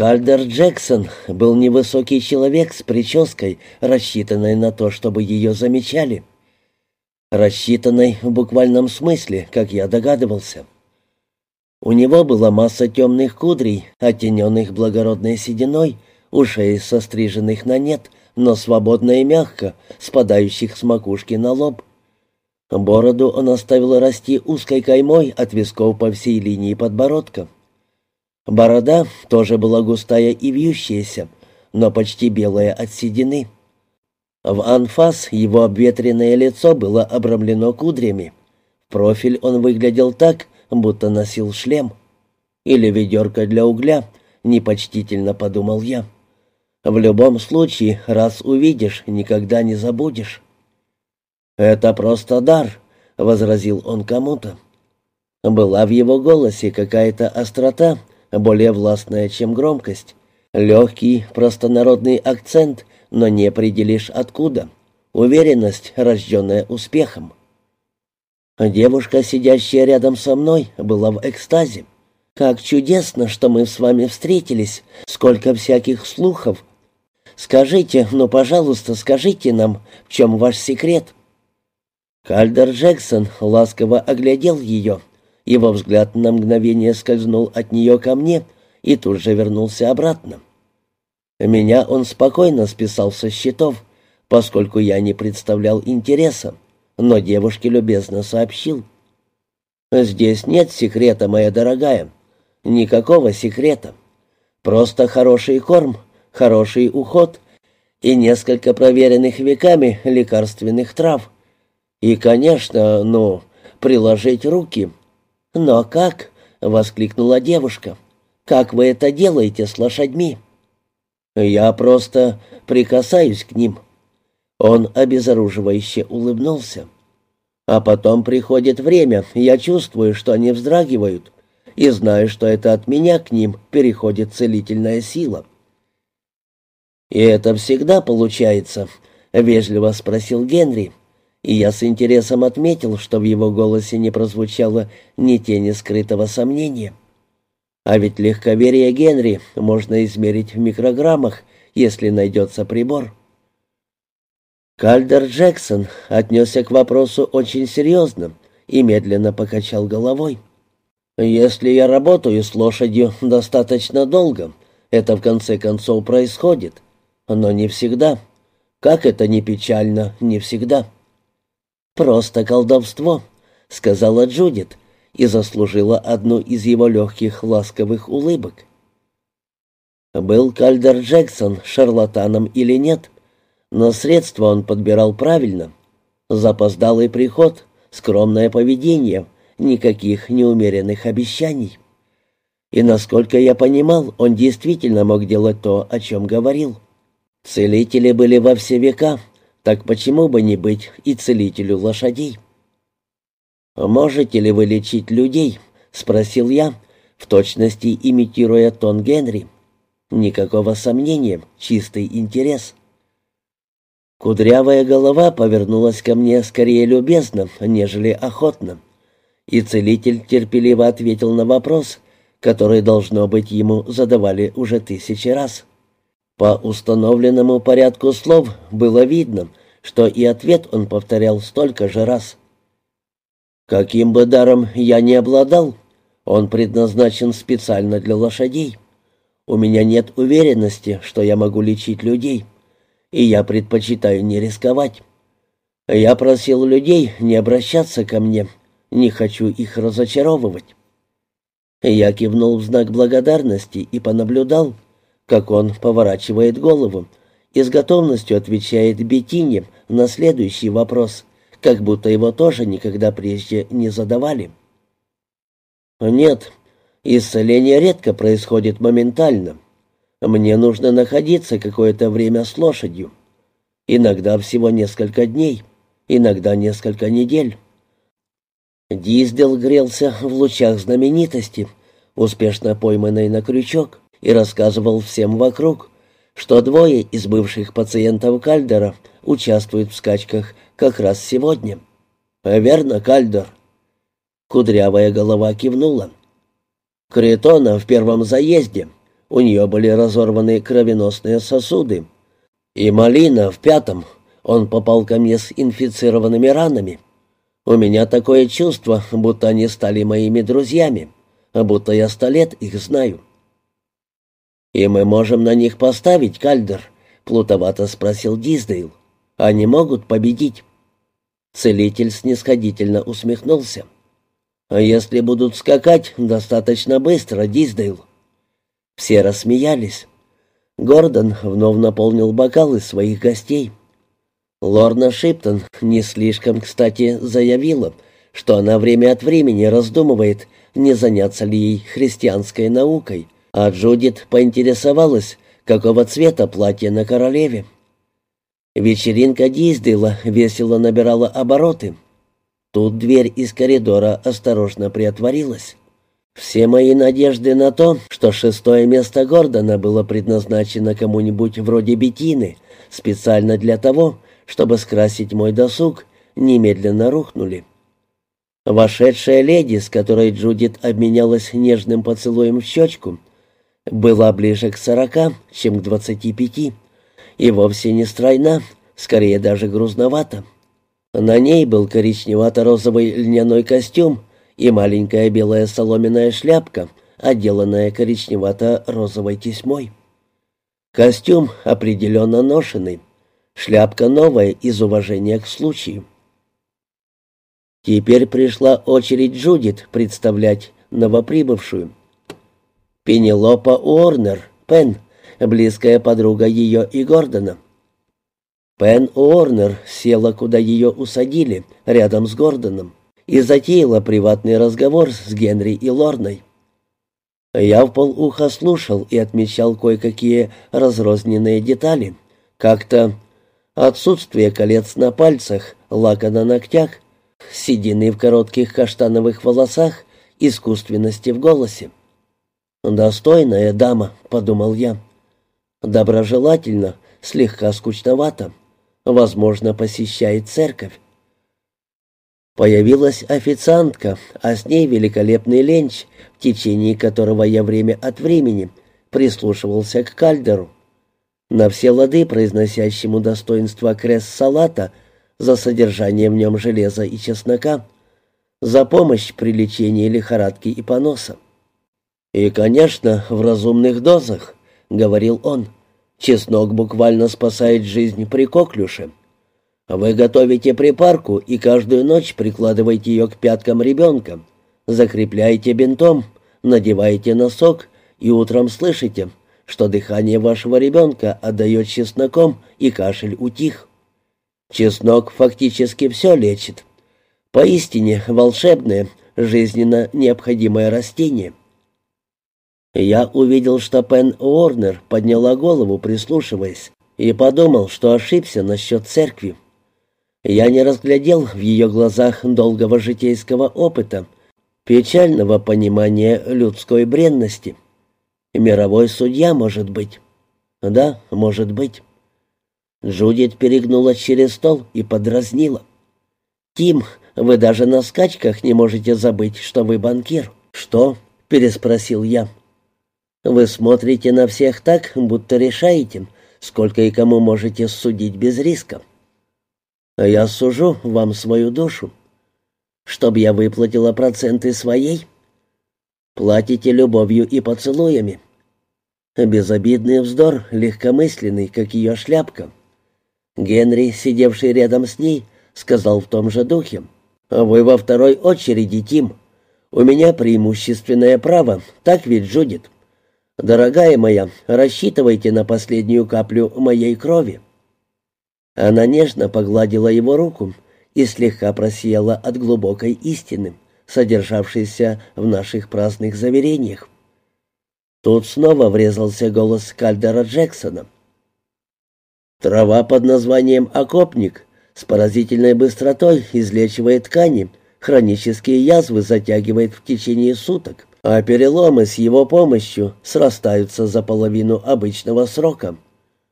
Кальдер Джексон был невысокий человек с прической, рассчитанной на то, чтобы ее замечали. Рассчитанной в буквальном смысле, как я догадывался. У него была масса темных кудрей, оттененных благородной сединой, ушей состриженных на нет, но свободно и мягко, спадающих с макушки на лоб. Бороду он оставил расти узкой каймой от висков по всей линии подбородка. Борода тоже была густая и вьющаяся, но почти белая от седины. В анфас его обветренное лицо было обрамлено кудрями. В профиль он выглядел так, будто носил шлем. Или ведерко для угля, непочтительно подумал я. В любом случае, раз увидишь, никогда не забудешь. «Это просто дар», — возразил он кому-то. Была в его голосе какая-то острота, более властная, чем громкость. Легкий, простонародный акцент, но не определишь откуда. Уверенность, рожденная успехом. Девушка, сидящая рядом со мной, была в экстазе. «Как чудесно, что мы с вами встретились! Сколько всяких слухов! Скажите, ну, пожалуйста, скажите нам, в чем ваш секрет?» Кальдер Джексон ласково оглядел ее. Его взгляд на мгновение скользнул от нее ко мне и тут же вернулся обратно. Меня он спокойно списал со счетов, поскольку я не представлял интереса, но девушке любезно сообщил. «Здесь нет секрета, моя дорогая. Никакого секрета. Просто хороший корм, хороший уход и несколько проверенных веками лекарственных трав. И, конечно, ну, приложить руки». «Но как?» — воскликнула девушка. «Как вы это делаете с лошадьми?» «Я просто прикасаюсь к ним». Он обезоруживающе улыбнулся. А потом приходит время, я чувствую, что они вздрагивают, и знаю, что это от меня к ним переходит целительная сила. «И это всегда получается?» — вежливо спросил Генри, и я с интересом отметил, что в его голосе не прозвучало ни тени скрытого сомнения. А ведь легковерие Генри можно измерить в микрограммах, если найдется прибор. Кальдер Джексон отнесся к вопросу очень серьезно и медленно покачал головой. «Если я работаю с лошадью достаточно долго, это в конце концов происходит, но не всегда. Как это ни печально, не всегда». «Просто колдовство», — сказала Джудит и заслужила одну из его легких ласковых улыбок. Был Кальдер Джексон шарлатаном или нет, но средства он подбирал правильно. Запоздалый приход, скромное поведение, никаких неумеренных обещаний. И, насколько я понимал, он действительно мог делать то, о чем говорил. Целители были во все века, так почему бы не быть и целителю лошадей? «Можете ли вы лечить людей?» — спросил я, в точности имитируя тон Генри. Никакого сомнения, чистый интерес. Кудрявая голова повернулась ко мне скорее любезно, нежели охотно, и целитель терпеливо ответил на вопрос, который, должно быть, ему задавали уже тысячи раз. По установленному порядку слов было видно, что и ответ он повторял столько же раз. Каким бы даром я ни обладал, он предназначен специально для лошадей. У меня нет уверенности, что я могу лечить людей, и я предпочитаю не рисковать. Я просил людей не обращаться ко мне, не хочу их разочаровывать. Я кивнул в знак благодарности и понаблюдал, как он поворачивает голову и с готовностью отвечает Бетине на следующий вопрос, как будто его тоже никогда прежде не задавали. «Нет, исцеление редко происходит моментально. Мне нужно находиться какое-то время с лошадью. Иногда всего несколько дней, иногда несколько недель». Диздел грелся в лучах знаменитости, успешно пойманной на крючок и рассказывал всем вокруг, что двое из бывших пациентов Кальдера участвуют в скачках как раз сегодня. «Верно, Кальдер?» Кудрявая голова кивнула. «Критона в первом заезде. У нее были разорваны кровеносные сосуды. И малина в пятом. Он попал ко мне с инфицированными ранами. У меня такое чувство, будто они стали моими друзьями, будто я сто лет их знаю. «И мы можем на них поставить, Кальдер?» — плутовато спросил Диздейл. «Они могут победить». Целитель снисходительно усмехнулся. «А если будут скакать достаточно быстро, Диздейл?» Все рассмеялись. Гордон вновь наполнил бокалы своих гостей. Лорна Шиптон не слишком, кстати, заявила, что она время от времени раздумывает, не заняться ли ей христианской наукой, а Джудит поинтересовалась, какого цвета платье на королеве. Вечеринка Диздейла весело набирала обороты. Тут дверь из коридора осторожно приотворилась. Все мои надежды на то, что шестое место Гордона было предназначено кому-нибудь вроде Бетины, специально для того, чтобы скрасить мой досуг, немедленно рухнули. Вошедшая леди, с которой Джудит обменялась нежным поцелуем в щечку, была ближе к сорока, чем к двадцати пяти, и вовсе не стройна, скорее даже грузновата. На ней был коричневато-розовый льняной костюм и маленькая белая соломенная шляпка, отделанная коричневато-розовой тесьмой. Костюм определенно ношенный, шляпка новая из уважения к случаю. Теперь пришла очередь Джудит представлять новоприбывшую. Пенелопа Уорнер, Пен, близкая подруга ее и Гордона. Пен Уорнер села, куда ее усадили, рядом с Гордоном, и затеяла приватный разговор с Генри и Лорной. Я в полуха слушал и отмечал кое-какие разрозненные детали. Как-то отсутствие колец на пальцах, лака на ногтях, седины в коротких каштановых волосах, искусственности в голосе. «Достойная дама», — подумал я. «Доброжелательно, слегка скучновато. Возможно, посещает церковь». Появилась официантка, а с ней великолепный ленч, в течение которого я время от времени прислушивался к кальдеру. На все лады, произносящему достоинство крест салата за содержание в нем железа и чеснока, за помощь при лечении лихорадки и поноса. «И, конечно, в разумных дозах», — говорил он. «Чеснок буквально спасает жизнь при коклюше. Вы готовите припарку и каждую ночь прикладываете ее к пяткам ребенка, закрепляете бинтом, надеваете носок и утром слышите, что дыхание вашего ребенка отдает чесноком и кашель утих. Чеснок фактически все лечит. Поистине волшебное, жизненно необходимое растение». Я увидел, что Пен Уорнер подняла голову, прислушиваясь, и подумал, что ошибся насчет церкви. Я не разглядел в ее глазах долгого житейского опыта, печального понимания людской бренности. Мировой судья, может быть. Да, может быть. Джудит перегнула через стол и подразнила. «Тим, вы даже на скачках не можете забыть, что вы банкир». «Что?» — переспросил я. Вы смотрите на всех так, будто решаете, сколько и кому можете судить без риска. А я сужу вам свою душу. Чтоб я выплатила проценты своей? Платите любовью и поцелуями. Безобидный вздор, легкомысленный, как ее шляпка. Генри, сидевший рядом с ней, сказал в том же духе. «Вы во второй очереди, Тим. У меня преимущественное право, так ведь, Джудит?» «Дорогая моя, рассчитывайте на последнюю каплю моей крови». Она нежно погладила его руку и слегка просияла от глубокой истины, содержавшейся в наших праздных заверениях. Тут снова врезался голос Кальдера Джексона. «Трава под названием окопник с поразительной быстротой излечивает ткани, хронические язвы затягивает в течение суток а переломы с его помощью срастаются за половину обычного срока.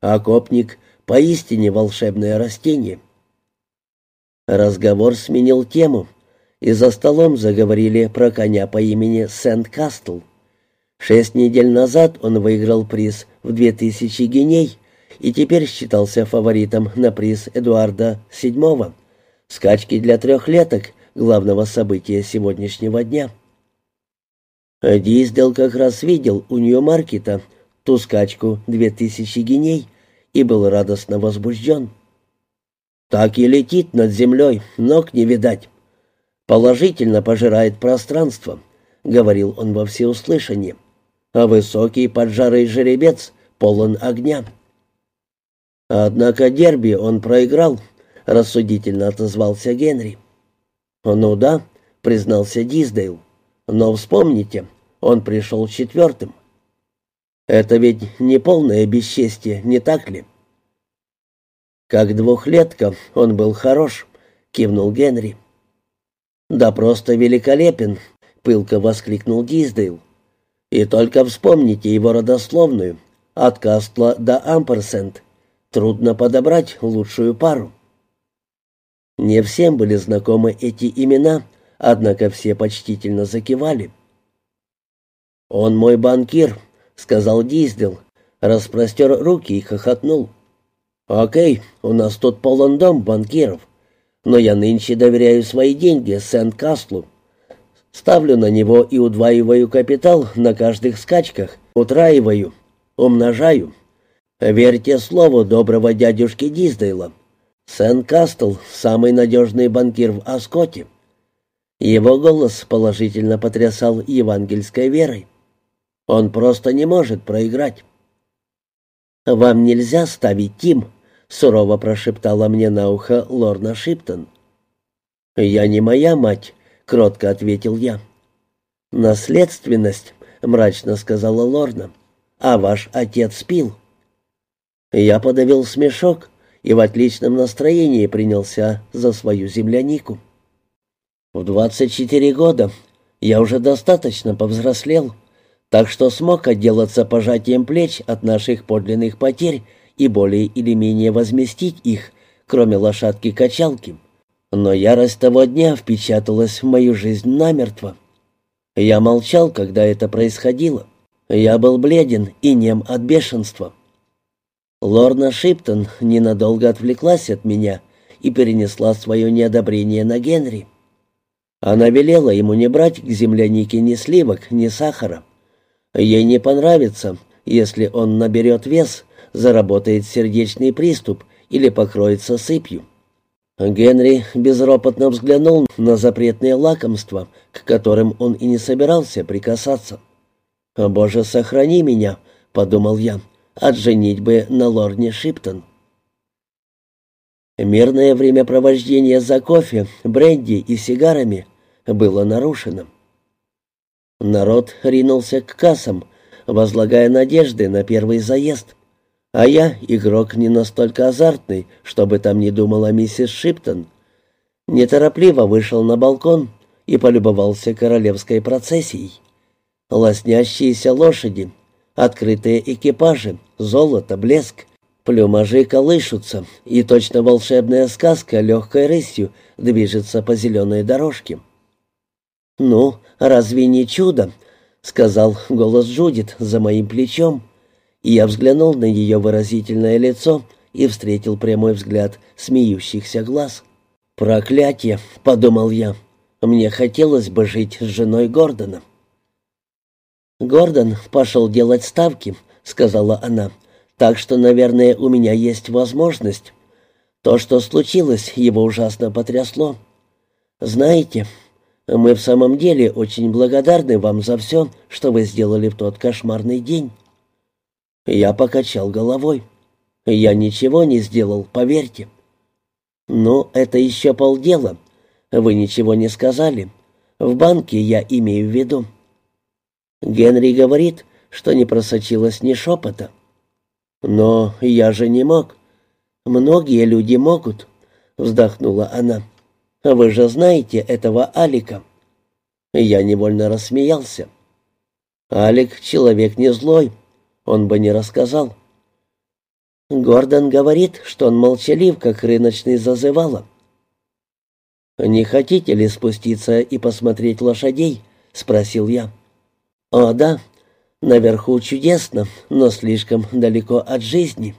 Окопник — поистине волшебное растение. Разговор сменил тему, и за столом заговорили про коня по имени Сент-Кастл. Шесть недель назад он выиграл приз в две тысячи геней и теперь считался фаворитом на приз Эдуарда VII. Скачки для трехлеток — главного события сегодняшнего дня. Диздел как раз видел у Нью-Маркета ту скачку две тысячи геней и был радостно возбужден. Так и летит над землей, ног не видать. Положительно пожирает пространство, — говорил он во всеуслышание. А высокий поджарый жеребец полон огня. Однако дерби он проиграл, — рассудительно отозвался Генри. «Ну да», — признался Диздейл. «Но вспомните, он пришел четвертым. Это ведь не полное бесчестье, не так ли?» «Как двухлетка он был хорош», — кивнул Генри. «Да просто великолепен», — пылко воскликнул Диздейл. «И только вспомните его родословную, от Кастла до Амперсент. Трудно подобрать лучшую пару». Не всем были знакомы эти имена, однако все почтительно закивали. «Он мой банкир», — сказал Диздел, распростер руки и хохотнул. «Окей, у нас тут полон дом банкиров, но я нынче доверяю свои деньги Сент-Кастлу. Ставлю на него и удваиваю капитал на каждых скачках, утраиваю, умножаю. Верьте слову доброго дядюшки Диздейла. Сент-Кастл — самый надежный банкир в Аскоте». Его голос положительно потрясал евангельской верой. Он просто не может проиграть. «Вам нельзя ставить Тим», — сурово прошептала мне на ухо Лорна Шиптон. «Я не моя мать», — кротко ответил я. «Наследственность», — мрачно сказала Лорна, — «а ваш отец пил». Я подавил смешок и в отличном настроении принялся за свою землянику. В двадцать четыре года я уже достаточно повзрослел, так что смог отделаться пожатием плеч от наших подлинных потерь и более или менее возместить их, кроме лошадки-качалки. Но ярость того дня впечаталась в мою жизнь намертво. Я молчал, когда это происходило. Я был бледен и нем от бешенства. Лорна Шиптон ненадолго отвлеклась от меня и перенесла свое неодобрение на Генри. Она велела ему не брать к землянике ни сливок, ни сахара. Ей не понравится, если он наберет вес, заработает сердечный приступ или покроется сыпью. Генри безропотно взглянул на запретные лакомства, к которым он и не собирался прикасаться. «Боже, сохрани меня», — подумал я, — «от женитьбы на лорне Шиптон». Мирное времяпровождение за кофе, бренди и сигарами было нарушено. Народ ринулся к кассам, возлагая надежды на первый заезд. А я, игрок не настолько азартный, чтобы там не думала миссис Шиптон, неторопливо вышел на балкон и полюбовался королевской процессией. Лоснящиеся лошади, открытые экипажи, золото, блеск, плюмажи колышутся, и точно волшебная сказка легкой рысью движется по зеленой дорожке. «Ну, разве не чудо?» — сказал голос Джудит за моим плечом. И я взглянул на ее выразительное лицо и встретил прямой взгляд смеющихся глаз. «Проклятие!» — подумал я. «Мне хотелось бы жить с женой Гордона». «Гордон пошел делать ставки», — сказала она. «Так что, наверное, у меня есть возможность. То, что случилось, его ужасно потрясло. Знаете, мы в самом деле очень благодарны вам за все, что вы сделали в тот кошмарный день». Я покачал головой. «Я ничего не сделал, поверьте». «Ну, это еще полдела. Вы ничего не сказали. В банке я имею в виду». Генри говорит, что не просочилось ни шепота. «Но я же не мог». «Многие люди могут», — вздохнула она. Вы же знаете этого Алика». Я невольно рассмеялся. Алик — человек не злой, он бы не рассказал. Гордон говорит, что он молчалив, как рыночный зазывало. «Не хотите ли спуститься и посмотреть лошадей?» — спросил я. «О, да. Наверху чудесно, но слишком далеко от жизни.